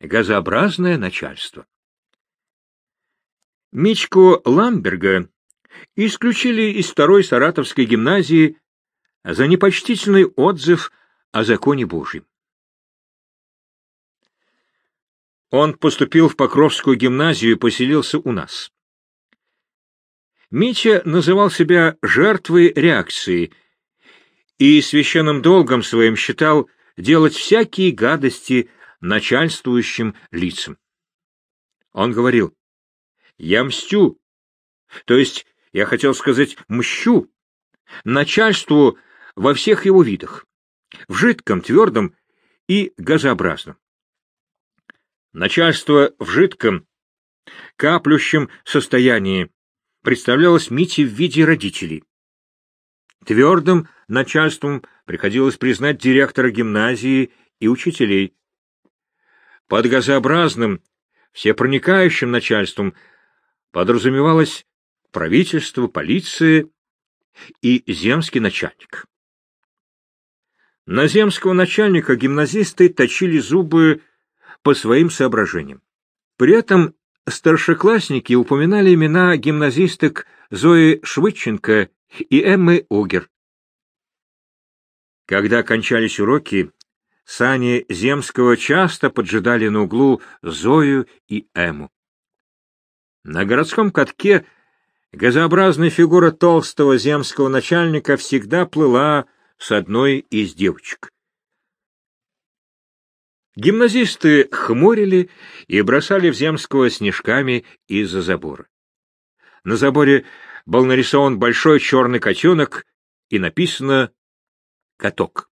газообразное начальство. Мичку Ламберга исключили из второй Саратовской гимназии за непочтительный отзыв о законе Божьем. Он поступил в Покровскую гимназию и поселился у нас. Митя называл себя жертвой реакции и священным долгом своим считал делать всякие гадости начальствующим лицам. Он говорил, «Я мстю, то есть, я хотел сказать, мщу, начальству во всех его видах, в жидком, твердом и газообразном. Начальство в жидком, каплющем состоянии представлялось Мите в виде родителей. Твердым начальством приходилось признать директора гимназии и учителей. Под газообразным, всепроникающим начальством подразумевалось правительство, полиция и земский начальник. На земского начальника гимназисты точили зубы по своим соображениям. При этом старшеклассники упоминали имена гимназисток Зои Швыдченко и Эммы Огер. Когда кончались уроки, сани Земского часто поджидали на углу Зою и Эму. На городском катке газообразная фигура толстого земского начальника всегда плыла с одной из девочек. Гимназисты хмурили и бросали в Земского снежками из-за забора. На заборе был нарисован большой черный котенок и написано «Каток».